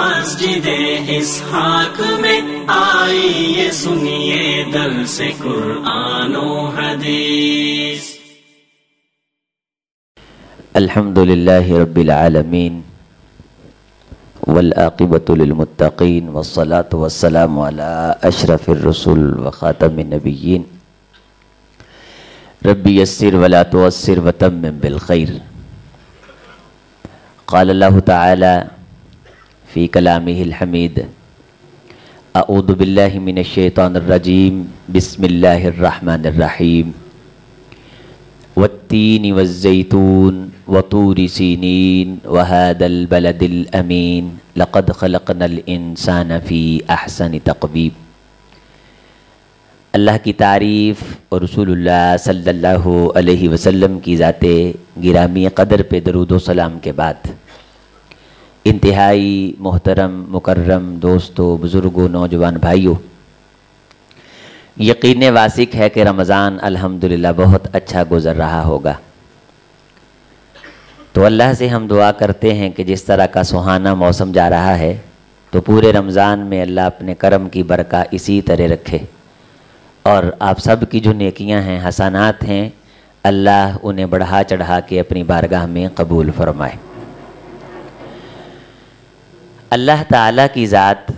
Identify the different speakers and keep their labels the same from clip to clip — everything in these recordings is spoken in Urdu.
Speaker 1: مسجد اسحاق میں آئیے سنیے دل سے قرآن و حدیث۔
Speaker 2: الحمد لله رب العالمين والآقبة للمتقين والصلاة والسلام على أشرف الرسل وخاتم النبيين ربي يسر ولا توسر وتمم بالخير قال الله تعالى في كلامه الحميد. أعوذ بالله من الشيطان الرجيم. بسم الله الرحمن الرحيم. والتين والزيتون وطور سينين وهذا البلد الأمين. لقد خلقنا الإنسان في أحسن تقويم اللہ کی تعریف اور رسول اللہ صلی اللہ علیہ وسلم کی ذات گرامی قدر پہ درود و سلام کے بعد انتہائی محترم، مکرم دوستو بزرگوں نوجوان بھائیوں یقین واسق ہے کہ رمضان الحمدللہ بہت اچھا گزر رہا ہوگا۔ تو اللہ سے ہم دعا کرتے ہیں کہ جس طرح کا سہانا موسم جا رہا ہے، تو پورے رمضان میں اللہ اپنے کرم کی برکہ اسی طرح رکھے۔ اور آپ سب کی جو نیکیاں ہیں، حسنات ہیں، اللہ انہیں بڑھا چڑھا کے اپنی بارگاہ میں قبول فرمائے۔ اللہ تعالیٰ کی ذات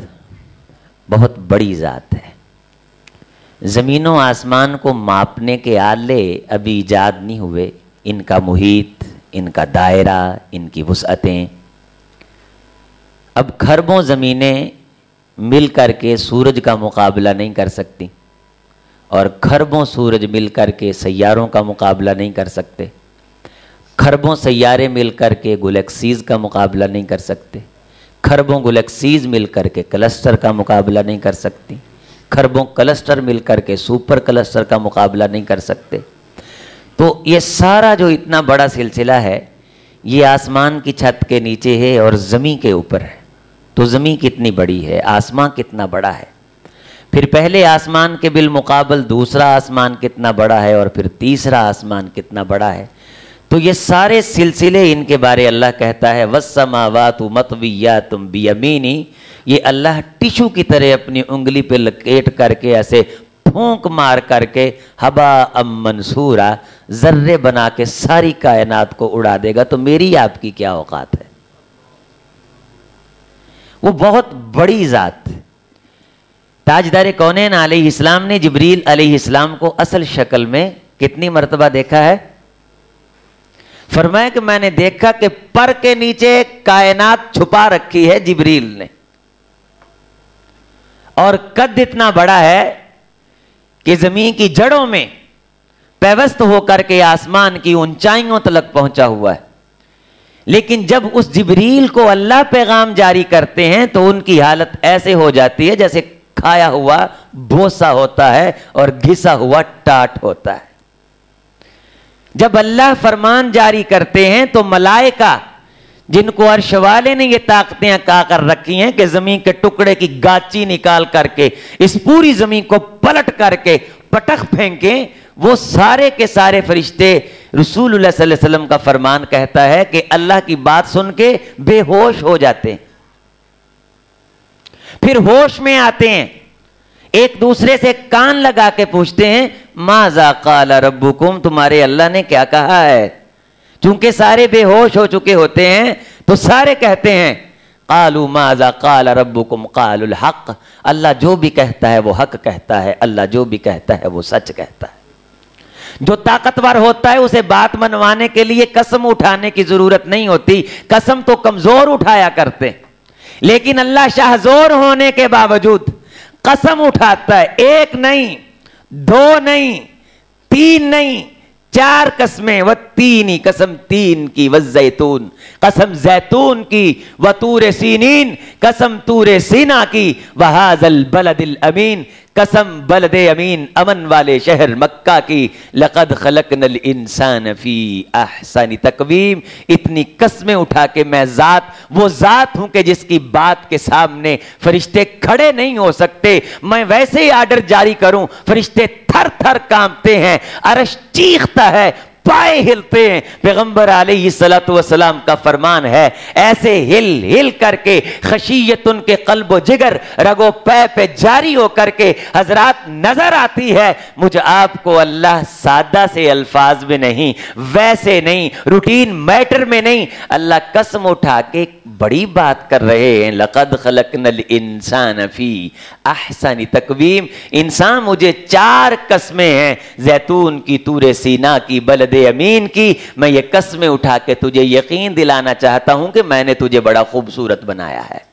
Speaker 2: بہت بڑی ذات ہے۔ زمین و آسمان کو ماپنے کے آلے ابھی ایجاد نہیں ہوئے۔ ان کا محیط، ان کا دائرہ، ان کی وسعتیں۔ اب خربوں زمینیں مل کر کے سورج کا مقابلہ نہیں کر سکتی۔ اور خربوں سورج مل کر کے سیاروں کا مقابلہ نہیں کر سکتے۔ خربوں سیارے مل کر کے گلیکسیز کا مقابلہ نہیں کر سکتے۔ خربوں گلیکسیز مل کر کے کلسٹر کا مقابلہ نہیں کر سکتی۔ خربوں کلسٹر مل کر کے سپر کلسٹر کا مقابلہ نہیں کر سکتے۔ تو یہ سارا جو اتنا بڑا سلسلہ ہے، یہ آسمان کی چھت کے نیچے ہے اور زمین کے اوپر ہے۔ تو زمین کتنی بڑی ہے، آسمان کتنا بڑا ہے۔ پھر پہلے آسمان کے بالمقابل دوسرا آسمان کتنا بڑا ہے اور پھر تیسرا آسمان کتنا بڑا ہے۔ تو یہ سارے سلسلے ان کے بارے اللہ کہتا ہے وسماوات متویات تم بیمینی یہ اللہ ٹشو کی طرح اپنی انگلی پہ لکیٹ کر کے، ایسے پھونک مار کر کے ہبا ام منصورا، ذرے بنا کے ساری کائنات کو اڑا دے گا۔ تو میری آپ کی کیا اوقات ہے؟ وہ بہت بڑی ذات تاجدار کونین علیہ السلام نے جبریل علیہ السلام کو اصل شکل میں کتنی مرتبہ دیکھا ہے؟ فرمایا کہ میں نے دیکھا کہ پر کے نیچے کائنات چھپا رکھی ہے جبریل نے۔ اور قد اتنا بڑا ہے کہ زمین کی جڑوں میں پیوست ہو کر کے آسمان کی اونچائیوں تلک پہنچا ہوا ہے۔ لیکن جب اس جبریل کو اللہ پیغام جاری کرتے ہیں تو ان کی حالت ایسے ہو جاتی ہے جیسے کھایا ہوا بوسا ہوتا ہے اور گھسا ہوا ٹاٹ ہوتا ہے۔ جب اللہ فرمان جاری کرتے ہیں تو ملائکہ جن کو عرش والے نے یہ طاقتیں کا کر رکھی ہیں کہ زمین کے ٹکڑے کی گاچی نکال کر کے، اس پوری زمین کو پلٹ کر کے، پٹخ پھینکیں، وہ سارے کے سارے فرشتے رسول اللہ صلی اللہ علیہ وسلم کا فرمان کہتا ہے کہ اللہ کی بات سن کے بے ہوش ہو جاتے ہیں۔ پھر ہوش میں آتے ہیں۔ ایک دوسرے سے کان لگا کے پوچھتے ہیں ماذا قال ربکم؟ تمہارے اللہ نے کیا کہا ہے؟ چونکہ سارے بے ہوش ہو چکے ہوتے ہیں، تو سارے کہتے ہیں، قالوا ماذا قال ربکم؟ قال الحق۔ اللہ جو بھی کہتا ہے وہ حق کہتا ہے، اللہ جو بھی کہتا ہے وہ سچ کہتا ہے۔ جو طاقتور ہوتا ہے، اسے بات منوانے کے لیے قسم اٹھانے کی ضرورت نہیں ہوتی۔ قسم تو کمزور اٹھایا کرتے۔ لیکن اللہ شاہزور ہونے کے باوجود قسم اٹھاتا ہے، ایک نہیں۔ دو نہیں تین نہیں چار قسمیں و تینی قسم، تین کی و زیتون، قسم زیتون کی و تور سینین، قسم تور سینا کی و حاضل بلد الامین، قسم بلد امین امن والے شہر مکہ کی، لقد خلقنا الانسان فی احسن تقویم۔ اتنی قسمیں اٹھا کے میں ذات، وہ ذات ہوں کہ جس کی بات کے سامنے فرشتے کھڑے نہیں ہو سکتے۔ میں ویسے ہی آرڈر جاری کروں، فرشتے تھر تھر کامتے ہیں عرش چیختا ہے پائے ہلتے ہیں۔ پیغمبر علیہ السلام والسلام کا فرمان ہے، ایسے ہل ہل کر کے، خشیت ان کے قلب و جگر رگو پے پہ جاری ہو کر کے حضرات نظر آتی ہے۔ مجھ آپ کو اللہ سادہ سے الفاظ میں نہیں، ویسے نہیں، روٹین میٹر میں نہیں، اللہ قسم اٹھا کے بڑی بات کر رہے ہیں۔ لقد خلقنا الانسان فی احسن تقویم۔ انسان مجھے چار قسمیں ہیں، زیتون کی، تور سینا کی، بلد امین کی، میں یہ قسمیں اٹھا کے تجھے یقین دلانا چاہتا ہوں کہ میں نے تجھے بڑا خوبصورت بنایا ہے۔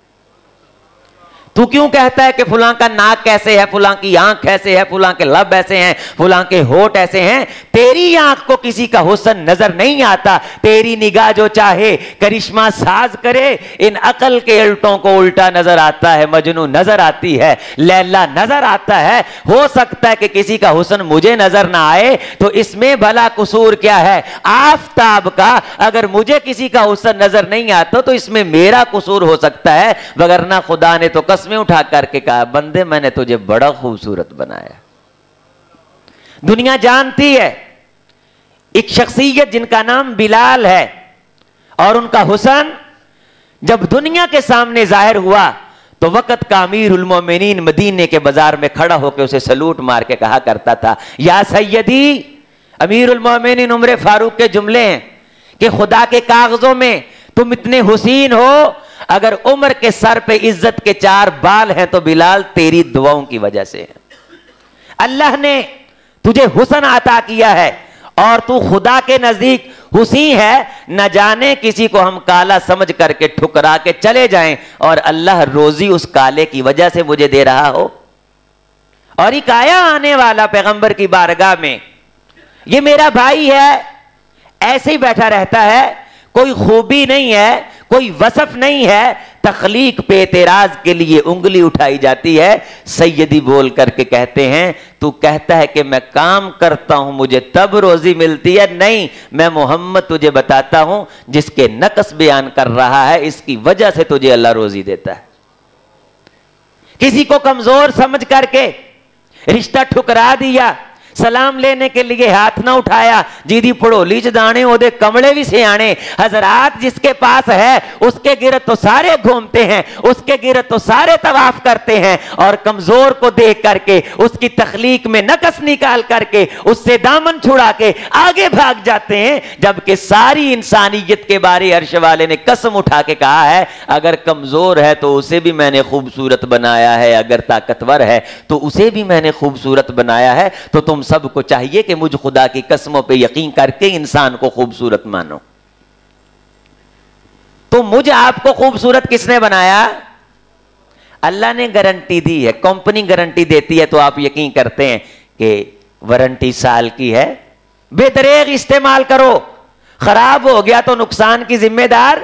Speaker 2: تو کیوں کہتا ہے کہ فلاں کا ناک کیسے ہے؟ فلاں کی آنکھ کیسے ہے، فلاں کے لب ایسے ہیں، فلاں کے ہوٹ ایسے ہیں۔ تیری آنکھ کو کسی کا حسن نظر نہیں آتا۔ تیری نگاہ جو چاہے، کرشمہ ساز کرے۔ ان عقل کے الٹوں کو الٹا نظر آتا ہے مجنو نظر آتی ہے، لیلا نظر آتا ہے۔ ہو سکتا ہے کہ کسی کا حسن مجھے نظر نہ آئے۔ تو اس میں بھلا قصور کیا ہے؟ آفتاب کا۔ اگر مجھے کسی کا حسن نظر نہیں آتا تو اس میں میرا قصور ہو سکتا ہے۔ وگرنہ خدا نے تو قسم قسمیں اٹھا کر کے کہا، بندے، میں نے تجھے بڑا خوبصورت بنایا۔ دنیا جانتی ہے، ایک شخصیت جن کا نام بلال ہے اور ان کا حسن جب دنیا کے سامنے ظاہر ہوا تو وقت کا امیر المومنین مدینے کے بازار میں کھڑا ہو کے اسے سلوٹ مار کے کہا کرتا تھا، یا سیدی، امیر المومنین عمر فاروق کے جملے ہیں کہ خدا کے کاغذوں میں تم اتنے حسین ہو اگر عمر کے سر پہ عزت کے چار بال ہیں تو بلال تیری دعاؤں کی وجہ سے اللہ نے تجھے حسن عطا کیا ہے اور تو خدا کے نزدیک حسین ہے۔ نہ جانے کسی کو ہم کالا سمجھ کر کے ٹھکرا کے چلے جائیں اور اللہ روزی اس کالے کی وجہ سے مجھے دے رہا ہو۔ اور ایک آیا آنے والا پیغمبر کی بارگاہ میں، یہ میرا بھائی ہے، ایسے ہی بیٹھا رہتا ہے۔ کوئی خوبی نہیں ہے، کوئی وصف نہیں ہے، تخلیق پہ اعتراض کے لیے انگلی اٹھائی جاتی ہے۔ سیدی بول کر کے کہتے ہیں، تو کہتا ہے کہ میں کام کرتا ہوں، مجھے تب روزی ملتی ہے۔ نہیں، میں محمد تجھے بتاتا ہوں، جس کے نقص بیان کر رہا ہے، اس کی وجہ سے تجھے اللہ روزی دیتا ہے۔ کسی کو کمزور سمجھ کر کے رشتہ ٹھکرا دیا سلام لینے کے لیے ہاتھ نہ اٹھایا۔ جی دی پڑھو لیچ او دے کمڑے بھی سے آنے حضرات جس کے پاس ہے، اس کے گرد تو سارے گھومتے ہیں، اس کے گرد تو سارے تواف کرتے ہیں۔ اور کمزور کو دیکھ کر کے، اس کی تخلیق میں نقص نکال کر کے، اس سے دامن چھڑا کے آگے بھاگ جاتے ہیں۔ جبکہ ساری انسانیت کے بارے عرش والے نے قسم اٹھا کے کہا ہے، اگر کمزور ہے تو اسے بھی میں نے خوبصورت بنایا ہے، اگر طاقتور ہے تو اسے بھی میں نے خوبصورت بنایا ہے، تو تم سب کو چاہیے کہ مجھ خدا کی قسموں پہ یقین کر کے انسان کو خوبصورت مانو۔ تو مجھ آپ کو خوبصورت کس نے بنایا؟ اللہ نے گارنٹی دی ہے، کمپنی گارنٹی دیتی ہے، تو آپ یقین کرتے ہیں کہ وارنٹی سال کی ہے۔ بے دریغ استعمال کرو۔ خراب ہو گیا تو نقصان کی ذمہ دار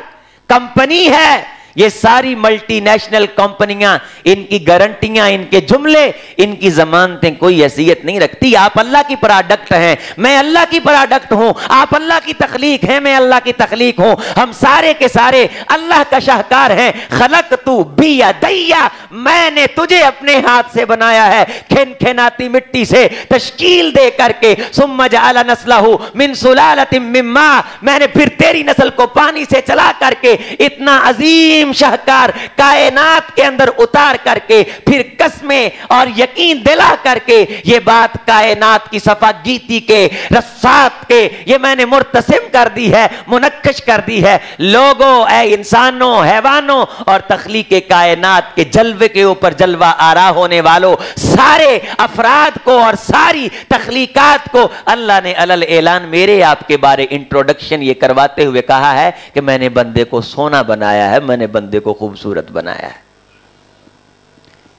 Speaker 2: کمپنی ہے۔ یہ ساری ملٹی نیشنل کمپنیاں ان کی گارنٹیاں ان کے جملے، ان کی ضمانتیں کوئی حیثیت نہیں رکھتی۔ آپ اللہ کی پروڈکٹ ہیں۔ میں اللہ کی پروڈکٹ ہوں۔ آپ اللہ کی تخلیق ہیں۔ میں اللہ کی تخلیق ہوں۔ ہم سارے کے سارے اللہ کا شاہکار ہیں۔ خلق تو بیا دیا میں نے تجھے اپنے ہاتھ سے بنایا ہے۔ کھن کھناتی مٹی سے تشکیل دے کر کے۔ ثم جعل نسلہ من سلالت من ماء۔ میں نے پھر تیری نسل کو پانی سے چلا کر کے اتنا عظیم عظیم شہکار کائنات کے اندر اتار کر کے پھر قسمیں اور یقین دلا کر کے یہ بات کائنات کی صفا گیتی کے رسات کے، یہ میں نے مرتسم کر دی ہے، منکش کر دی ہے۔ لوگوں اے انسانوں، حیوانوں اور تخلیق کائنات کے جلوے کے اوپر جلوہ آرا ہونے والوں سارے افراد کو اور ساری تخلیقات کو اللہ نے علل اعلان میرے آپ کے بارے انٹروڈکشن یہ کرواتے ہوئے کہا ہے کہ میں نے بندے کو سونا بنایا ہے، میں نے بندے کو خوبصورت بنایا ہے۔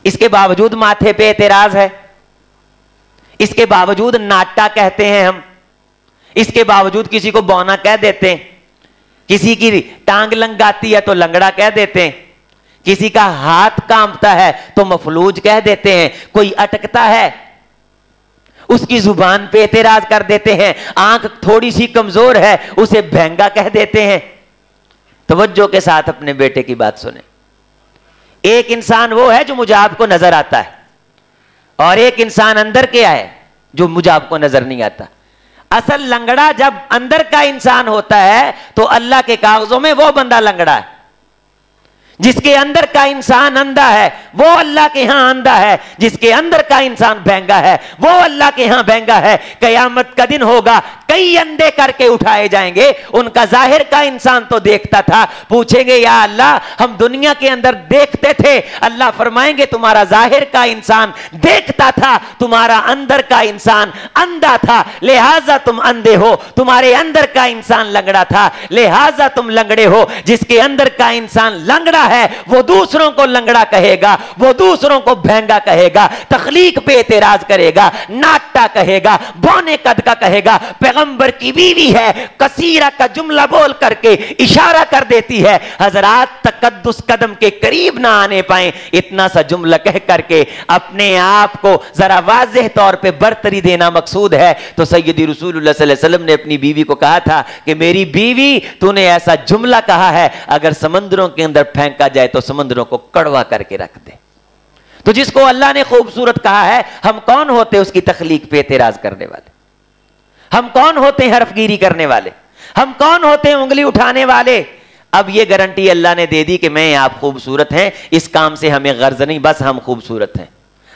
Speaker 2: اس کے باوجود ماتھے پہ اعتراض ہے۔ اس کے باوجود ناٹا کہتے ہیں ہم۔ اس کے باوجود کسی کو بونا کہہ دیتے ہیں۔ کسی کی ٹانگ لنگاتی ہے تو لنگڑا کہہ دیتے ہیں۔ کسی کا ہاتھ کامتا ہے تو مفلوج کہہ دیتے ہیں۔ کوئی اٹکتا ہے۔ اس کی زبان پہ اعتراض کر دیتے ہیں۔ آنکھ تھوڑی سی کمزور ہے، اسے بہنگا کہہ دیتے ہیں۔ توجہ کے ساتھ اپنے بیٹے کی بات سنیں۔ ایک انسان وہ ہے جو مجھے آپ کو نظر آتا ہے، اور ایک انسان اندر کیا ہے جو مجھے آپ کو نظر نہیں آتا۔ اصل لنگڑا جب اندر کا انسان ہوتا ہے، تو اللہ کے کاغذوں میں وہ بندہ لنگڑا ہے۔ جس کے اندر کا انسان اندھا ہے، وہ اللہ کے ہاں اندھا ہے۔ جس کے اندر کا انسان بہنگا ہے، وہ اللہ کے ہاں بہنگا ہے۔ قیامت کا دن ہوگا کئی اندے کر کے اٹھائے جائیں گے۔ ان کا ظاہر کا انسان تو دیکھتا تھا۔ پوچھیں گے، یا اللہ، ہم دنیا کے اندر دیکھتے تھے۔ اللہ فرمائیں گے، تمہارا ظاہر کا انسان دیکھتا تھا۔ تمہارا اندر کا انسان اندھا تھا۔ لہذا تم اندھے ہو۔ تمہارے اندر کا انسان لنگڑا تھا۔ لہذا تم لنگڑے ہو۔ جس کے اندر کا انسان لنگڑا ہے، وہ دوسروں کو لنگڑا کہے گا۔ وہ دوسروں کو بہنگا کہے گا۔ تخلیق پہ اعتراض کرے گا، ناٹا کہے گا، بونے قد کا کہے گا۔ پیغمبر کی بیوی ہے، کثیرہ کا جملہ بول کر کے اشارہ کر دیتی ہے، حضرات تقدس قدم کے قریب نہ آنے پائیں۔ اتنا سا جملہ کہہ کر کے اپنے آپ کو ذرا واضح طور پہ برتری دینا مقصود ہے۔ تو سیدی رسول اللہ صلی اللہ علیہ وسلم نے اپنی بیوی کو کہا تھا کہ میری بیوی، تو نے ایسا جملہ کہا ہے، اگر سمندروں کے اندر پھینکا جائے تو سمندروں کو کڑوا کر کے رکھ دے۔ تو جس کو اللہ نے خوبصورت کہا ہے، ہم کون ہوتے اس کی تخلیق پہ اعتراض کرنے والے؟ ہم کون ہوتے ہیں حرف گیری کرنے والے؟ ہم کون ہوتے ہیں انگلی اٹھانے والے؟ اب یہ گارنٹی اللہ نے دے دی کہ میں آپ خوبصورت ہیں، اس کام سے ہمیں غرض نہیں، بس ہم خوبصورت ہیں۔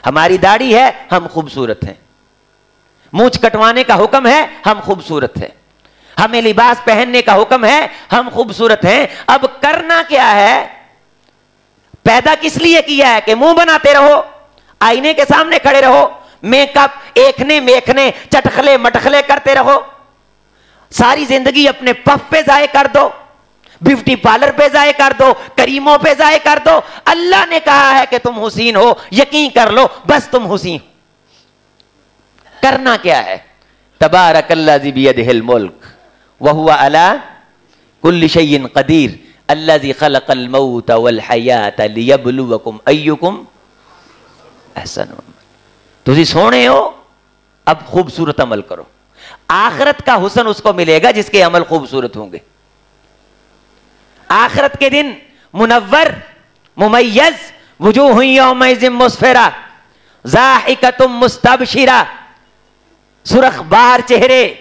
Speaker 2: ہماری داڑھی ہے، ہم خوبصورت ہیں۔ مونچھ کٹوانے کا حکم ہے، ہم خوبصورت ہیں۔ ہمیں لباس پہننے کا حکم ہے، ہم خوبصورت ہیں۔ اب کرنا کیا ہے؟ پیدا کس لیے کیا ہے کہ منہ بناتے رہو، آئینے کے سامنے کھڑے رہو۔ میک اپ ایکنے میکنے چٹخلے مٹخلے کرتے رہو۔ ساری زندگی اپنے پف پہ ضائع کر دو، بیوٹی پارلر پہ ضائع کر دو، کریموں پہ ضائع کر دو۔ اللہ نے کہا ہے کہ تم حسین ہو، یقین کر لو، بس تم حسین۔ کرنا کیا ہے؟ تبارک اللہ زی بیدہ الملک، وہو علا کل شیئن قدیر اللہ خلق الموت والحیات لیبلوکم ایکم احسن۔ تو جی سونے ہو، اب خوبصورت عمل کرو۔ آخرت کا حسن اس کو ملے گا جس کے عمل خوبصورت ہوں گے۔ آخرت کے دن منور، ممیز، وجوہ یومیز مسفرہ زاحکتم مستبشرہ، سرخ بار چہرے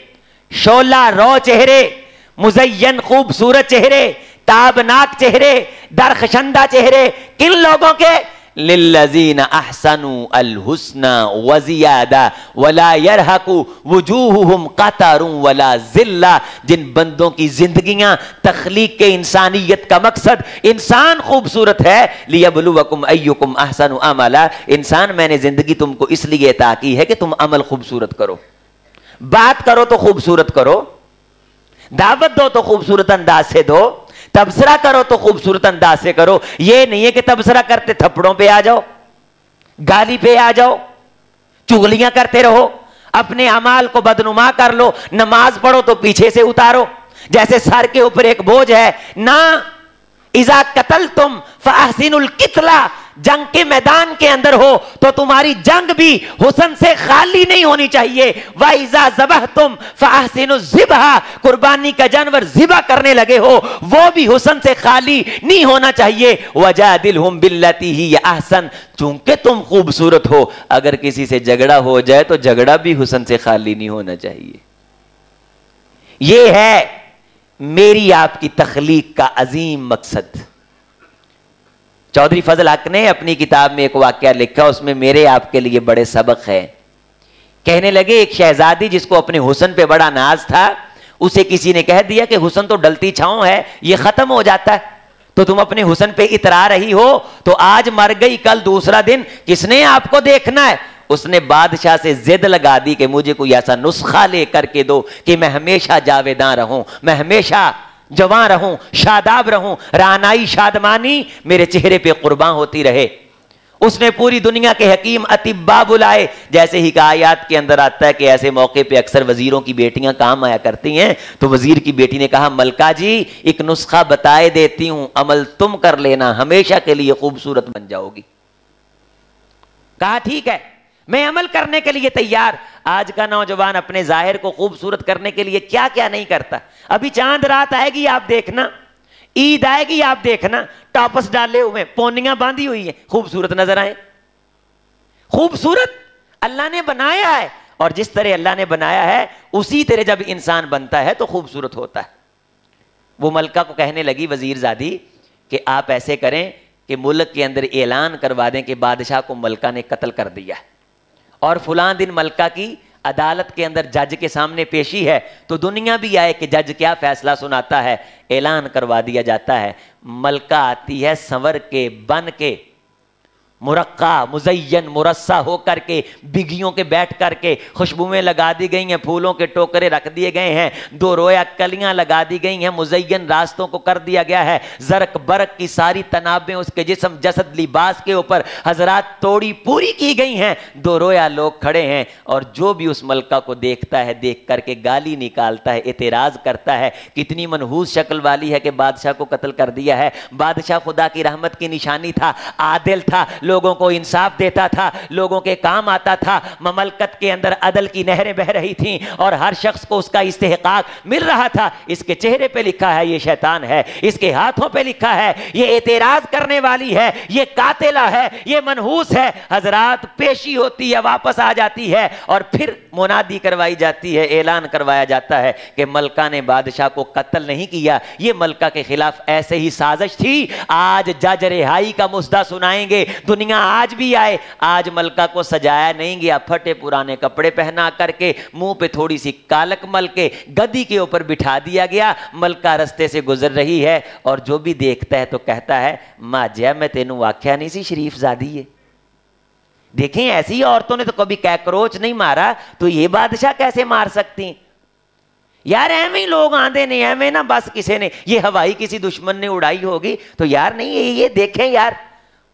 Speaker 2: شولہ رو چہرے، مزین خوبصورت چہرے، تابناک چہرے، درخشندہ چہرے، کن لوگوں کے للذین احسنوا الحسن وزیادہ ولا يرحقوا وجوہهم قطر ولا ذلہ، جن بندوں کی زندگیاں تخلیق کے انسانیت کا مقصد انسان خوبصورت ہے، لیبلوکم ایکم احسن عملا۔ انسان، میں نے زندگی تم کو اس لیے عطا کی ہے کہ تم عمل خوبصورت کرو۔ بات کرو تو خوبصورت کرو، دعوت دو تو خوبصورت انداز سے دو۔ تبصرہ کرو تو خوبصورت انداز سے کرو۔ یہ نہیں ہے کہ تبصرہ کرتے تھپڑوں پہ آ جاؤ، گالی پہ آ جاؤ، چگلیاں کرتے رہو۔ اپنے امال کو بدنما کر لو، نماز پڑھو تو پیچھے سے اتارو۔ جیسے سر کے اوپر ایک بوجھ ہے نہ ایزا قتل تم فاحسن القتلا جنگ کے میدان کے اندر ہو تو تمہاری جنگ بھی حسن سے خالی نہیں ہونی چاہیے۔ وَإِذَا زَبَحْتُمْ فَأَحْسِنُ الزِّبْحَ قربانی کا جانور ذبح کرنے لگے ہو، وہ بھی حسن سے خالی نہیں ہونا چاہیے۔ وَجَادِلْهُمْ بِالَّتِي هِيَ احسن چونکہ تم خوبصورت ہو، اگر کسی سے جھگڑا ہو جائے تو جھگڑا بھی حسن سے خالی نہیں ہونا چاہیے۔ یہ ہے میری آپ کی تخلیق کا عظیم مقصد۔ چودھری فضل حق نے اپنی کتاب میں ایک واقعہ لکھا، اس میں میرے آپ کے لیے بڑے سبق ہے کہنے لگے، ایک شہزادی جس کو اپنے حسن پہ بڑا ناز تھا، اسے کسی نے کہہ دیا کہ حسن تو ڈلتی چھاؤں ہے، یہ ختم ہو جاتا ہے۔ تو تم اپنے حسن پہ اترا رہی ہو، تو آج مر گئی، کل دوسرا دن۔ کس نے آپ کو دیکھنا ہے؟ اس نے بادشاہ سے زد لگا دی کہ مجھے کوئی ایسا نسخہ لے کر کے دو کہ میں ہمیشہ جاویداں رہوں، میں ہمیشہ جوان رہوں، شاداب رہوں، رانائی، شادمانی، میرے چہرے پہ قربان ہوتی رہے۔ اس نے پوری دنیا کے حکیم اتبا بلائے۔ جیسے ہی کہ آیات کے اندر آتا ہے کہ ایسے موقع پہ اکثر وزیروں کی بیٹیاں کام آیا کرتی ہیں، تو وزیر کی بیٹی نے کہا، ملکہ جی ایک نسخہ بتائے دیتی ہوں، عمل تم کر لینا، ہمیشہ کے لیے خوبصورت بن جاؤ گی۔ کہا، ٹھیک ہے۔ میں عمل کرنے کے لیے تیار۔ آج کا نوجوان اپنے ظاہر کو خوبصورت کرنے کے لیے کیا کیا نہیں کرتا۔ ابھی چاند رات آئے گی، آپ دیکھنا۔ عید آئے گی، آپ دیکھنا۔ ٹاپس ڈالے ہوئے، پونیاں باندھی ہوئی ہیں۔ خوبصورت نظر آئے۔ خوبصورت اللہ نے بنایا ہے۔ اور جس طرح اللہ نے بنایا ہے، اسی طرح جب انسان بنتا ہے تو خوبصورت ہوتا ہے۔ وہ ملکہ کو کہنے لگی وزیر زادی کہ آپ ایسے کریں کہ ملک کے اندر اعلان کروا دیں کہ بادشاہ کو ملکہ نے قتل کر دیا اور فلاں دن ملکہ کی عدالت کے اندر جج کے سامنے پیشی ہے تو دنیا بھی آئے کہ جج کیا فیصلہ سناتا ہے، اعلان کروا دیا جاتا ہے۔ ملکہ آتی ہے سنور کے، بن کے۔ مرقع، مزین مرسا ہو کر کے بگیوں کے بیٹھ کر کے خوشبوئیں لگا دی گئی ہیں، پھولوں کے ٹوکرے رکھ دیے گئے ہیں، دو رویا کلیاں لگا دی گئی ہیں، مزین راستوں کو کر دیا گیا ہے زرک برک کی ساری تنابیں اس کے جسم جسد لباس کے اوپر حضرات توڑی پوری کی گئی ہیں، دو رویا لوگ کھڑے ہیں اور جو بھی اس ملکہ کو دیکھتا ہے، دیکھ کر کے گالی نکالتا ہے، اعتراض کرتا ہے، کتنی منحوس شکل والی ہے کہ بادشاہ کو قتل کر دیا ہے، بادشاہ خدا کی رحمت کی نشانی تھا، عادل تھا لوگوں کو انصاف دیتا تھا، لوگوں کے کام آتا تھا۔ مملکت کے اندر عدل کی نہریں بہ رہی تھیں اور ہر شخص کو اس کا استحقاق مل رہا تھا۔ اس کے چہرے پہ لکھا ہے، یہ شیطان ہے۔ اس کے ہاتھوں پہ لکھا ہے، یہ اعتراض کرنے والی ہے۔ یہ قاتلہ ہے، یہ منحوس ہے۔ حضرات پیشی ہوتی ہے، واپس آ جاتی ہے اور پھر منادی کروائی جاتی ہے، اعلان کروایا جاتا ہے کہ ملکہ نے بادشاہ کو قتل نہیں کیا۔ یہ ملکہ کے خلاف ایسے ہی سازش تھی۔ آج جج رہائی کا مسدہ سنائیں گے۔ دنیا آج بھی آئے۔ آج ملکہ کو سجایا نہیں گیا۔ پھٹے پرانے کپڑے پہنا کر کے منہ پہ تھوڑی سی کالک مل کے گدی کے اوپر بٹھا دیا گیا۔ ملکہ رستے سے گزر رہی ہے اور جو بھی دیکھتا ہے تو کہتا ہے، ماں جیا میں تینوں واقعہ نہیں سی، شریف زادی ہے۔ دیکھیں، ایسی عورتوں نے تو کبھی کیکروچ نہیں مارا۔ تو یہ بادشاہ کیسے مار سکتی یار، ایویں لوگ آندے نہیں ایویں نا بس کسی نے۔ یہ ہوائی کسی دشمن نے اڑائی ہوگی۔ تو یار، نہیں، یہ دیکھیں یار۔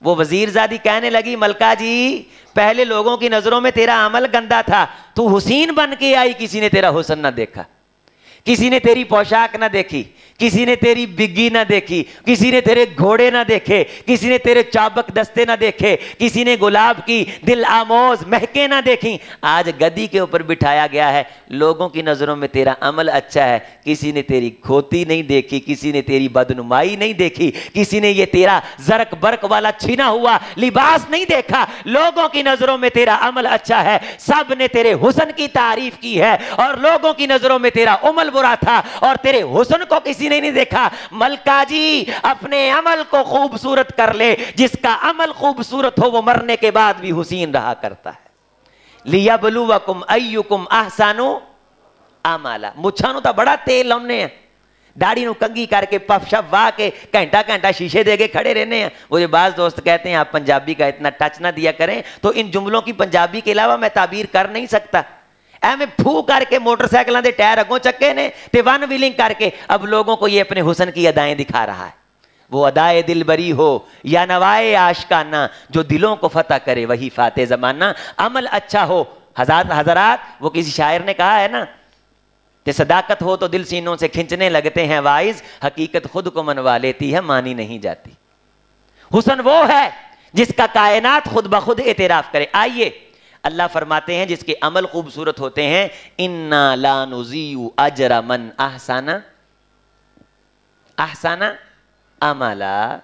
Speaker 2: وہ وزیر زادی کہنے لگی، ملکہ جی پہلے لوگوں کی نظروں میں تیرا عمل گندا تھا، تو حسین بن کے آئی، کسی نے تیرا حسن نہ دیکھا، کسی نے تیری پوشاک نہ دیکھی کسی نے تیری بگی نہ دیکھی، کسی نے تیرے گھوڑے نہ دیکھے، کسی نے تیرے چابک دستے نہ دیکھے، کسی نے گلاب کی دل آموز مہکے نہ دیکھی۔ آج گدی کے اوپر بٹھایا گیا ہے، لوگوں کی نظروں میں تیرا عمل اچھا ہے۔ کسی نے تیری کھوتی نہیں دیکھی، کسی نے تیری بدنمائی نہیں دیکھی، کسی نے یہ تیرا زرک برک والا چھنا ہوا لباس نہیں دیکھا۔ لوگوں کی نظروں میں تیرا عمل اچھا ہے، سب نے تیرے حسن کی تعریف کی ہے۔ اور لوگوں کی نظروں میں تیرا عمل برا تھا، اور تیرے حسن کو کسی کسی نے نہیں دیکھا، ملکہ جی اپنے عمل کو خوبصورت کر لے، جس کا عمل خوبصورت ہو، وہ مرنے کے بعد بھی حسین رہا کرتا ہے۔ لِيَبْلُوَكُمْ أَيُّكُمْ أَحْسَانُ آمالا مچھانو تا بڑا تیل لمنے ہیں۔ داڑی نو کنگی کر کے، پف شف واہ کے گھنٹہ گھنٹہ شیشے دے کے کھڑے رہنے ہیں۔ وہ جو بعض دوست کہتے ہیں، آپ پنجابی کا اتنا ٹچ نہ دیا کریں، تو ان جملوں کی پنجابی کے علاوہ میں تعبیر کر نہیں سکتا۔ ایویں پھو کر کے موٹر سائیکلوں دے ٹائر اگوں چکے نے تے ون ویلنگ کر کے اب لوگوں کو یہ اپنے حسن کی ادائیں دکھا رہا ہے۔ وہ ادائے دل بری ہو یا نوائے آشکانہ جو دلوں کو فتح کرے، وہی فاتح زمانہ۔ عمل اچھا ہو۔ حضرات حضرات وہ کسی شاعر نے کہا ہے نا کہ صداقت ہو تو دل سینوں سے کھنچنے لگتے ہیں وائز۔ حقیقت خود کو منوا لیتی ہے، مانی نہیں جاتی۔ حسن وہ ہے جس کا کائنات خود بخود اعتراف کرے۔ آئیے اللہ فرماتے ہیں جس کے عمل خوبصورت ہوتے ہیں، انا لا نزیو اجر من احسانا احسانا عملا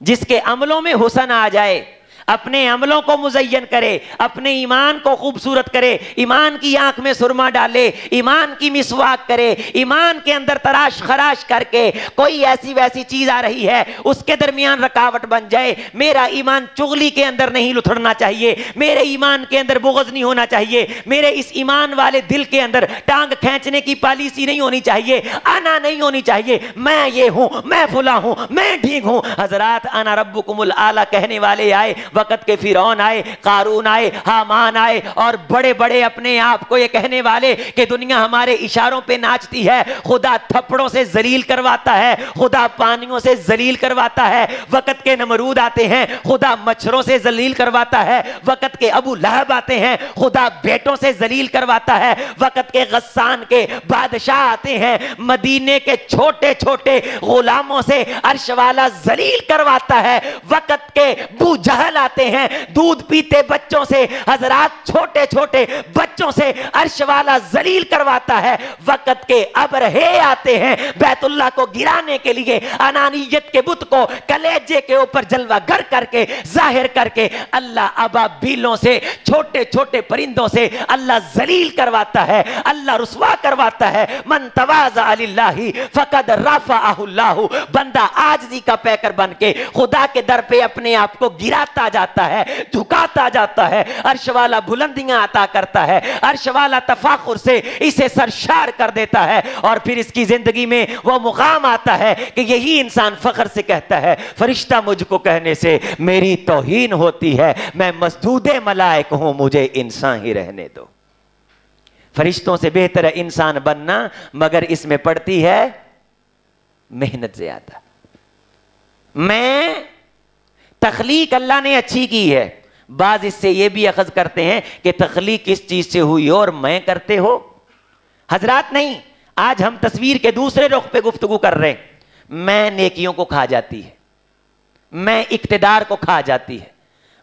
Speaker 2: جس کے عملوں میں حسن آ جائے اپنے عملوں کو مزین کرے، اپنے ایمان کو خوبصورت کرے، ایمان کی آنکھ میں سرما ڈالے، ایمان کی مسواک کرے، ایمان کے اندر تراش خراش کر کے کوئی ایسی ویسی چیز آ رہی ہے، اس کے درمیان رکاوٹ بن جائے۔ میرا ایمان چغلی کے اندر نہیں لتھڑنا چاہیے، میرے ایمان کے اندر بغض نہیں ہونا چاہیے، میرے اس ایمان والے دل کے اندر ٹانگ کھینچنے کی پالیسی نہیں ہونی چاہیے، آنا نہیں ہونی چاہیے۔ میں یہ ہوں، میں فلا ہوں، میں ٹھیک ہوں۔ حضرات انا ربکم العالی کہنے والے آئے وقت کے فرعون آئے، قارون آئے، حامان آئے اور بڑے بڑے اپنے آپ کو یہ کہنے والے کہ دنیا ہمارے اشاروں پہ ناچتی ہے، خدا تھپڑوں سے ذلیل کرواتا ہے، خدا پانیوں سے ذلیل کرواتا ہے، وقت کے نمرود آتے ہیں، خدا مچھروں سے ذلیل کرواتا ہے، وقت کے ابو لہب آتے ہیں، خدا بیٹوں سے ذلیل کرواتا ہے، وقت کے غسان کے بادشاہ آتے ہیں، مدینے کے چھوٹے چھوٹے غلاموں سے عرش والا ذلیل کرواتا ہے، وقت کے بو جہل آتے ہیں، دودھ پیتے بچوں سے، حضرات چھوٹے چھوٹے بچوں سے عرش والا ذلیل کرواتا ہے۔ وقت کے ابرہے آتے ہیں، بیت اللہ کو گرانے کے لیے، انانیت کے بت کو کلیجے کے اوپر جلوہ گر کر کے، ظاہر کر کے اللہ ابا بیلوں سے، چھوٹے چھوٹے پرندوں سے اللہ ذلیل کرواتا ہے، اللہ رسوا کرواتا ہے۔ من تواضع اللہ فقد رفعہ اللہ۔ بندہ آجزی کا پیکر بن کے خدا کے در پہ اپنے آپ کو گراتا جاتا ہے جھکاتا جاتا ہے، عرش والا بلندیاں عطا کرتا ہے، عرش والا تفاخر سے اسے سرشار کر دیتا ہے اور پھر اس کی زندگی میں وہ مقام آتا ہے کہ یہی انسان فخر سے کہتا ہے، فرشتہ مجھ کو کہنے سے میری توہین ہوتی ہے، میں مسدود ملائک ہوں، مجھے انسان ہی رہنے دو۔ فرشتوں سے بہتر ہے انسان بننا مگر اس میں پڑتی ہے محنت زیادہ۔ میں تخلیق اللہ نے اچھی کی ہے۔ بعض اس سے یہ بھی اخذ کرتے ہیں کہ تخلیق کس چیز سے ہوئی اور میں کرتے ہو۔ حضرات نہیں، آج ہم تصویر کے دوسرے رخ پہ گفتگو کر رہے ہیں۔ میں نیکیوں کو کھا جاتی ہے۔ میں اقتدار کو کھا جاتی ہے۔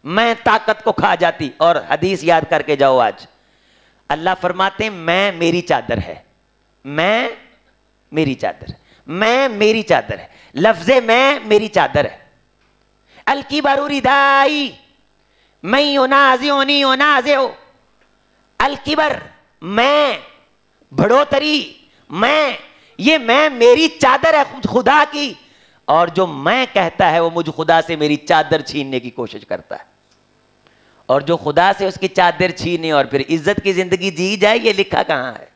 Speaker 2: میں طاقت کو کھا جاتی، اور حدیث یاد کر کے جاؤ آج۔ اللہ فرماتے ہیں، میں میری چادر ہے۔ میں میری چادر میں میری چادر ہے۔ لفظ میں میری چادر ہے۔ الکی باروری دائی میں الکبر، میں بڑھوتری میں، یہ میں میری چادر ہے خدا کی۔ اور جو میں کہتا ہے وہ مجھ خدا سے میری چادر چھیننے کی کوشش کرتا ہے۔ اور جو خدا سے اس کی چادر چھینے اور پھر عزت کی زندگی جی جائے، یہ لکھا کہاں ہے؟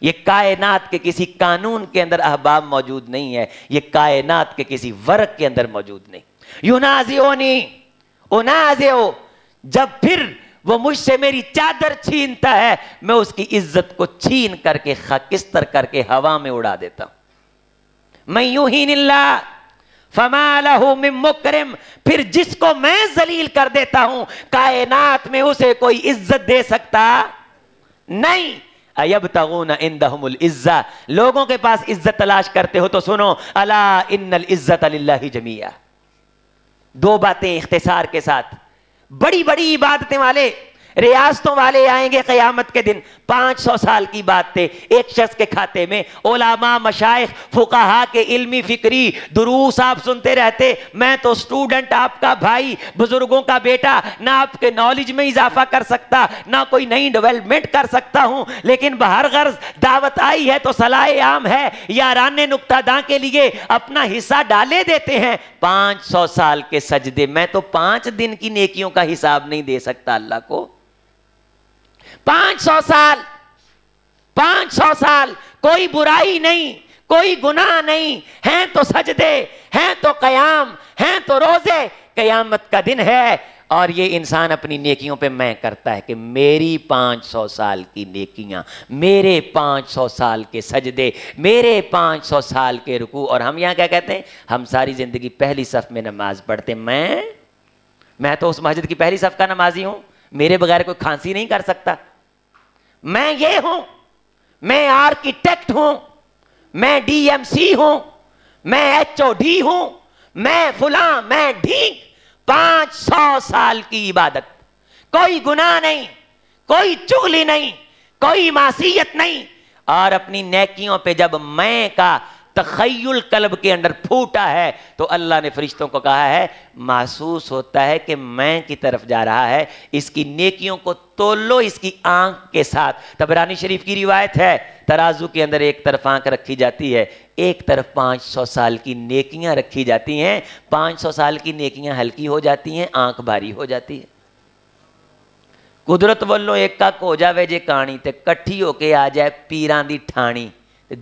Speaker 2: یہ کائنات کے کسی قانون کے اندر احباب موجود نہیں ہے، یہ کائنات کے کسی ورق کے اندر موجود نہیں۔ یونازیونی انازیو جب پھر وہ مجھ سے میری چادر چھینتا ہے، میں اس کی عزت کو چھین کر کے خاکستر کر کے ہوا میں اڑا دیتا ہوں۔ میں یوں ہی نلّہ فما له من مکرم، پھر جس کو میں ذلیل کر دیتا ہوں، کائنات میں اسے کوئی عزت دے سکتا نہیں۔ ایبتغون عندهم العزہ، لوگوں کے پاس عزت تلاش کرتے ہو تو سنو، الا ان العزت للہ جميعا دو باتیں اختصار کے ساتھ۔ بڑی بڑی عبادتیں والے ریاستوں والے آئیں گے قیامت کے دن۔ پانچ سو سال کی بات تھے۔ ایک شخص کے کھاتے میں علماء، مشائخ، فقہا کے علمی فکری دروس آپ سنتے رہتے۔ میں تو سٹوڈنٹ آپ کا بھائی، بزرگوں کا بیٹا، نہ آپ کے نالج میں اضافہ کر سکتا، نہ کوئی نئی ڈیولپمنٹ کر سکتا ہوں۔ لیکن بہر غرض دعوت آئی ہے تو صلاح عام ہے۔ یاران نقطہ داں کے لیے اپنا حصہ ڈالے دیتے ہیں۔ پانچ سو سال کے سجدے، میں تو پانچ دن کی نیکیوں کا حساب نہیں دے سکتا اللہ کو۔ پانچ سو سال، پانچ سو سال، کوئی برائی نہیں، کوئی گناہ نہیں، ہیں تو سجدے، ہیں تو قیام، ہیں تو روزے، قیامت کا دن ہے۔ اور یہ انسان اپنی نیکیوں پہ میں کرتا ہے کہ میری پانچ سو سال کی نیکیاں، میرے پانچ سو سال کے سجدے، میرے پانچ سو سال کے رکو اور ہم یہاں کیا کہتے ہیں؟ ہم ساری زندگی پہلی صف میں نماز پڑھتے۔ میں میں تو اس مسجد کی پہلی صف کا نمازی ہوں۔ میرے بغیر کوئی کھانسی نہیں کر سکتا۔ میں یہ ہوں، میں آرکیٹیکٹ ہوں، میں ڈی ایم سی ہوں، میں ایچ او ڈی ہوں، میں فلاں، میں ڈھینگ، پانچ سو سال کی عبادت۔ کوئی گناہ نہیں، کوئی چگلی نہیں، کوئی معصیت نہیں۔ اور اپنی نیکیوں پہ جب میں کا تخیل قلب کے اندر پھوٹا ہے تو اللہ نے فرشتوں کو کہا ہے، محسوس ہوتا ہے کہ میں کی طرف جا رہا ہے، اس کی نیکیوں کو تولو، اس کی آنکھ کے ساتھ۔ تبرانی شریف کی روایت ہے، ترازو کے اندر ایک طرف آنکھ رکھی جاتی ہے، ایک طرف پانچ سو سال کی نیکیاں رکھی جاتی ہیں۔ پانچ سو سال کی نیکیاں ہلکی ہو جاتی ہیں، آنکھ بھاری ہو جاتی ہے۔ قدرت والوں ایک کا کو جاوے جے کہانی تے کٹھی ہو کے آ جائے پیران دی ٹھانی۔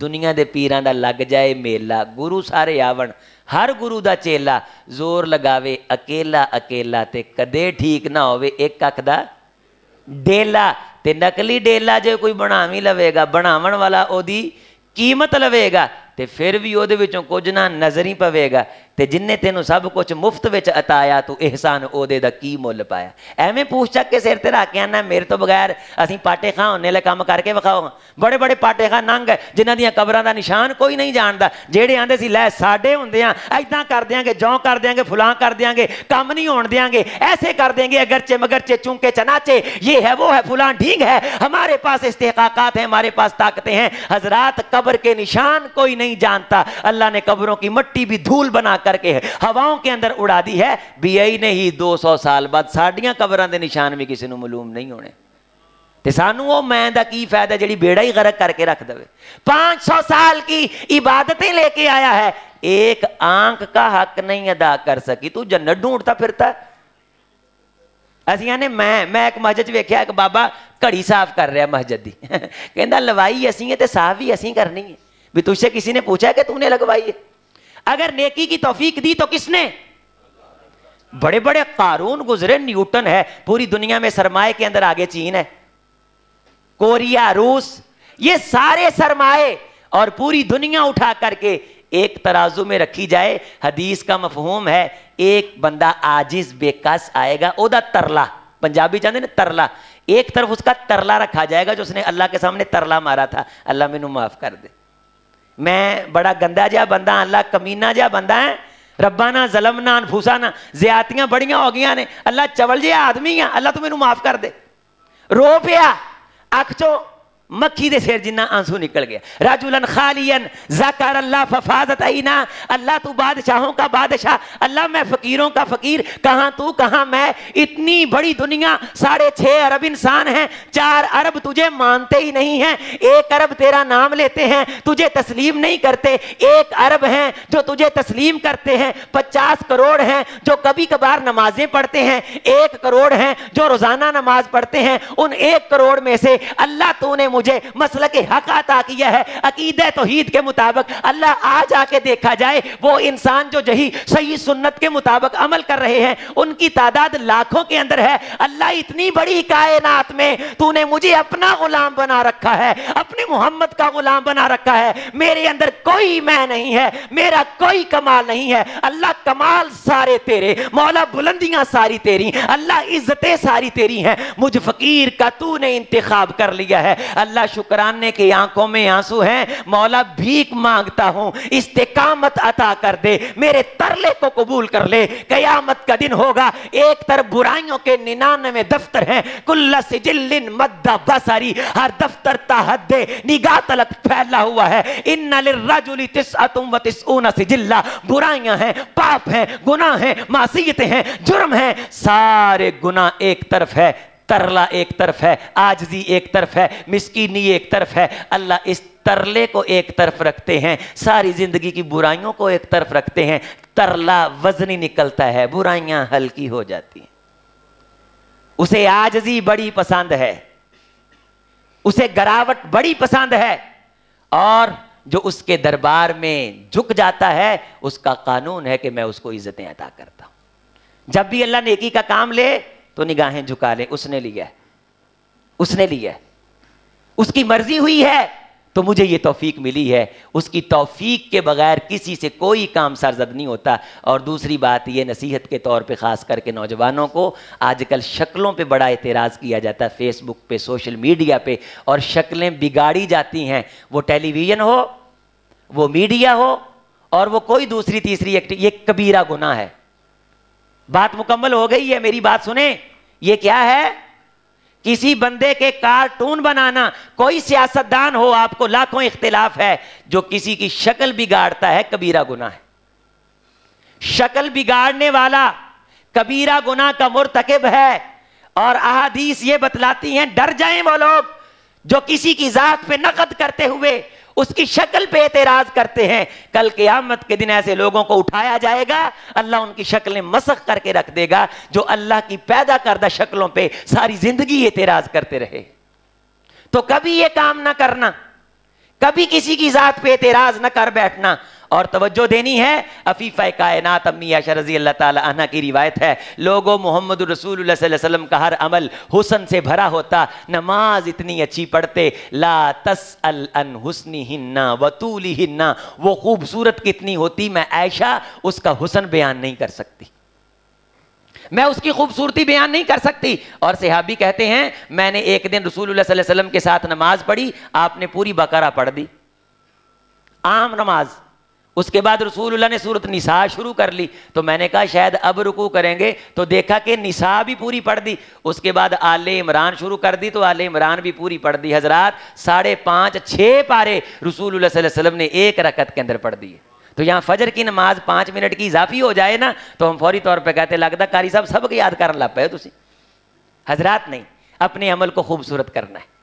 Speaker 2: دنیا دے پیران دا لگ جائے میلا گرو سارے آون ہر گرو دا چیلا زور لگاوے اکیلا اکیلا تے کدے ٹھیک نہ ہوئے ایک کک دا ڈیلا تے نکلی ڈیلا جی بنا بھی لوے گا بناو والا او دی قیمت لوے گا تے پھر بھی او دے وچوں کو جنا نہ پوے گا جن تینوں سب کچھ مفت اتیا تو یہ سن اوہ کی مل پایا؟ ایویں پوچھ چک کے سر تلا کے آنا، میرے تو بغیر اہم پاٹے خاں ان کام کر کے وکھا بڑے بڑے پاٹے خاں نگ جنہ دیا قبروں کا نشان کوئی نہیں جانتا جہے آتے لے ساڈے ہوں ای کر دیں گے، جوں کر دیا گے، فلاں کر دیں گے، کم نہیں ہو گئے ایسے کر دیں گے اگرچے مگرچے چونکے چناچے یہ ہے، وہ ہے، فلاں ٹھیک ہے۔ ہمارے پاس استحاقات ہیں، ہمارے پاس طاقتیں ہیں۔ حضرات قبر کے نشان کوئی نہیں جانتا۔ اللہ نے قبروں کی مٹی بھی دھول بنا کر کر کے ہواؤں کے اندر اڑا دی ہے بھی آئی نہیں دو سو سال بعد ساڑیاں قبران دے نشان بھی کسی نو ملوم نہیں ہونے تے وہ میں دا کی فیدہ جڑی بیڑا ہی غرق کر کے رکھ دوے پانچ سو سال کی عبادتیں لے کے آیا ہے ایک آنکھ کا حق نہیں ادا کر سکی تو جنت ڈھونڈتا پھرتا ہے ایک ਆਨੇ ਮੈਂ ਮੈਂ ਇੱਕ ਮਸਜਿਦ ਵੇਖਿਆ، ਇੱਕ ਬਾਬਾ ਘੜੀ ਸਾਫ਼ ਕਰ ਰਿਹਾ ਮਸਜਿਦ لوائی ਕਹਿੰਦਾ، ਲਵਾਈ تے صاف ہی ਸਾਫ਼ کرنی ہے بھی تجھ سے کسی نے پوچھا ہے کہ تُو نے لگوائی ہے اگر نیکی کی توفیق دی تو کس نے؟ بڑے بڑے قارون گزرے، نیوٹن ہے، پوری دنیا میں سرمایہ کے اندر آگے چین ہے۔ کوریا، روس، یہ سارے سرمایے اور پوری دنیا اٹھا کر کے ایک ترازو میں رکھی جائے۔ حدیث کا مفہوم ہے، ایک بندہ آجز بے کس آئے گا، او دا ترلا۔ پنجابی چاہتے نا ترلا۔ ایک طرف اس کا ترلا رکھا جائے گا، جو اس نے اللہ کے سامنے ترلا مارا تھا۔ اللہ مینو معاف کر دے۔ میں بڑا گندا جا بندہ ہاں، اللہ کمینہ جا بندہ ہے۔ ربا نہ ظلم نہ انفوسا نہ زیاتیاں بڑیاں ہو گیا نے۔ اللہ چول جہا آدمی ہاں اللہ تو مینوں معاف کر دے۔ رو پیا اک چو مکھی دے سیر جنہ آنسو نکل گیا۔ راجولن خالین ذکر اللہ ففاظت اینا۔ اللہ تو بادشاہوں کا بادشاہ، اللہ میں فقیروں کا فقیر۔ کہاں تو کہاں میں؟ اتنی بڑی دنیا، ساڑھے چھے عرب انسان ہیں۔ چار ارب تجھے مانتے ہی نہیں ہیں۔ ایک ارب تیرا نام لیتے ہیں، تجھے تسلیم نہیں کرتے۔ ایک ارب ہیں جو تجھے تسلیم کرتے ہیں۔ پچاس کروڑ ہیں جو کبھی کبھار نمازیں پڑھتے ہیں۔ ایک کروڑ ہیں جو روزانہ نماز پڑھتے ہیں۔ ان ایک کروڑ میں سے اللہ تو نے مجھے مسئلہ کے حق عطا کیا ہے، عقیدہ توحید کے مطابق اللہ آ جا کے دیکھا جائے، وہ انسان جو جہی صحیح سنت کے مطابق عمل کر رہے ہیں، ان کی تعداد لاکھوں کے اندر ہے۔ اللہ اتنی بڑی کائنات میں تو نے مجھے اپنا غلام بنا رکھا ہے اپنے محمد کا غلام بنا رکھا ہے۔ میرے اندر کوئی میں نہیں ہے، میرا کوئی کمال نہیں ہے۔ اللہ کمال سارے تیرے، مولا بلندیاں ساری تیری، اللہ عزتیں ساری تیری ہیں۔ مجھ فقیر کا تو نے انتخاب کر لیا ہے۔ اللہ شکرانے کے آنکھوں میں آنسو ہیں، مولا بھیک مانگتا ہوں، استقامت عطا کر دے، میرے ترلے کو قبول کر لے، قیامت کا دن ہوگا۔ ایک طرف برائیوں کے ننانوے دفتر ہیں، کل سجل مدہ بساری ہر دفتر تحد نگاہ تلک پھیلا ہوا ہے۔ ان للرجل تسعة و تسعون سجلہ۔ برائیاں ہیں، پاپ ہیں، گناہ ہیں معصیتیں ہیں، جرم ہیں۔ سارے گناہ ایک طرف ہے ترلا ایک طرف ہے، آجزی ایک طرف ہے، مسکینی ایک طرف ہے۔ اللہ اس ترلے کو ایک طرف رکھتے ہیں، ساری زندگی کی برائیوں کو ایک طرف رکھتے ہیں۔ ترلا وزنی نکلتا ہے، برائیاں ہلکی ہو جاتی ہیں۔ اسے آجزی بڑی پسند ہے، اسے گراوٹ بڑی پسند ہے۔ اور جو اس کے دربار میں جھک جاتا ہے، اس کا قانون ہے کہ میں اس کو عزتیں عطا کرتا ہوں۔ جب بھی اللہ نیکی کا کام لے تو نگاہیں جھکا لیں، اس نے لیا ہے۔ اس نے لیا ہے۔ اس کی مرضی ہوئی ہے، تو مجھے یہ توفیق ملی ہے۔ اس کی توفیق کے بغیر کسی سے کوئی کام سرزد نہیں ہوتا۔ اور دوسری بات، یہ نصیحت کے طور پہ خاص کر کے نوجوانوں کو، آج کل شکلوں پہ بڑا اعتراض کیا جاتا ہے۔ فیس بک پہ، سوشل میڈیا پہ، اور شکلیں بگاڑی جاتی ہیں۔ وہ ٹیلی ویژن ہو، وہ میڈیا ہو، اور وہ کوئی دوسری تیسری ایکٹیو یہ کبیرہ گناہ ہے۔ بات مکمل ہو گئی ہے، میری بات سنیں۔ یہ کیا ہے؟ کسی بندے کے کارٹون بنانا، کوئی سیاستدان ہو، آپ کو لاکھوں اختلاف ہے۔ جو کسی کی شکل بگاڑتا ہے، کبیرہ گنا ہے۔ شکل بگاڑنے والا، کبیرہ گنا کا مرتکب ہے۔ اور احادیث یہ بتلاتی ہیں، ڈر جائیں وہ لوگ جو کسی کی ذات پہ نقد کرتے ہوئے اس کی شکل پہ اعتراض کرتے ہیں۔ کل قیامت کے دن ایسے لوگوں کو اٹھایا جائے گا، اللہ ان کی شکلیں مسخ کر کے رکھ دے گا، جو اللہ کی پیدا کردہ شکلوں پہ ساری زندگی اعتراض کرتے رہے۔ تو کبھی یہ کام نہ کرنا، کبھی کسی کی ذات پہ اعتراض نہ کر بیٹھنا۔ اور توجہ دینی ہے۔ عفیفہ کائنات امی عائشہ رضی اللہ تعالی عنہ کی روایت ہے۔ لوگوں محمد رسول اللہ صلی اللہ علیہ وسلم کا ہر عمل حسن سے بھرا ہوتا۔ نماز اتنی اچھی پڑھتے۔ لا تسأل ان حسنہن و طولہن۔ وہ خوبصورت کتنی ہوتی میں عائشہ اس کا حسن بیان نہیں کر سکتی۔ میں اس کی خوبصورتی بیان نہیں کر سکتی۔ اور صحابی کہتے ہیں، میں نے ایک دن رسول اللہ صلی اللہ علیہ وسلم کے ساتھ نماز پڑھی۔ آپ نے پوری بقرہ پڑھ دی۔ عام نماز۔ اس کے بعد رسول اللہ نے صورت نساء شروع کر لی۔ تو میں نے کہا شاید اب رکو کریں گے۔ تو دیکھا کہ نساء بھی پوری پڑھ دی۔ اس کے بعد آل عمران شروع کر دی۔ تو آل عمران بھی پوری پڑھ دی۔ حضرات ساڑھے پانچ، چھ پارے رسول اللہ صلی اللہ علیہ وسلم نے ایک رکت کے اندر پڑھ دیے تو یہاں فجر کی نماز پانچ منٹ کی اضافی ہو جائے نا، تو ہم فوری طور پہ کہتے لگتا کاری صاحب سب کو یاد کرنا لگ پائے تھی حضرات نہیں، اپنے عمل کو خوبصورت کرنا ہے۔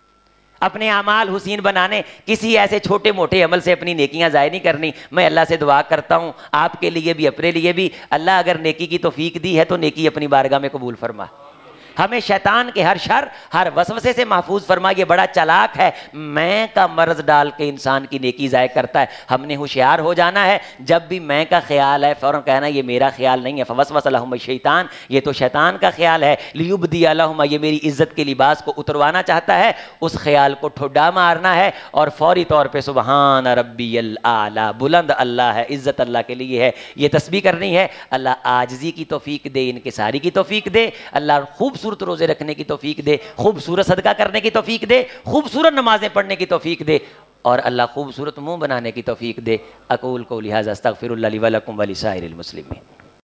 Speaker 2: اپنے اعمال حسین بنانے، کسی ایسے چھوٹے موٹے عمل سے اپنی نیکیاں ضائع نہیں کرنی۔ میں اللہ سے دعا کرتا ہوں، آپ کے لیے بھی، اپنے لیے بھی۔ اللہ اگر نیکی کی توفیق دی ہے تو نیکی اپنی بارگاہ میں قبول فرما۔ ہمیں شیطان کے ہر شر، ہر وسوسے سے محفوظ فرما، یہ بڑا چلاک ہے۔ میں کا مرض ڈال کے انسان کی نیکی ضائع کرتا ہے۔ ہم نے ہوشیار ہو جانا ہے۔ جب بھی میں کا خیال ہے، فوراً کہنا، یہ میرا خیال نہیں ہے۔ فوس وس شیطان یہ تو شیطان کا خیال ہے۔ لیوب دی علم یہ میری عزت کے لباس کو اتروانا چاہتا ہے۔ اس خیال کو ٹھڈا مارنا ہے۔ اور فوری طور پہ سبحان ربی اللہ بلند اللہ ہے، عزت اللہ کے لیے ہے۔ یہ تسبیح کرنی ہے۔ اللہ آجزی کی توفیق دے ان کے ساری کی توفیق دے۔ اللہ خوبصورت خوبصورت روزے رکھنے کی توفیق دے، خوبصورت صدقہ کرنے کی توفیق دے، خوبصورت نمازیں پڑھنے کی توفیق دے اور اللہ خوبصورت منہ بنانے کی توفیق دے۔ اقول کو لہٰذا استغفر اللہ علیہ ولکم ولی سائر المسلمین۔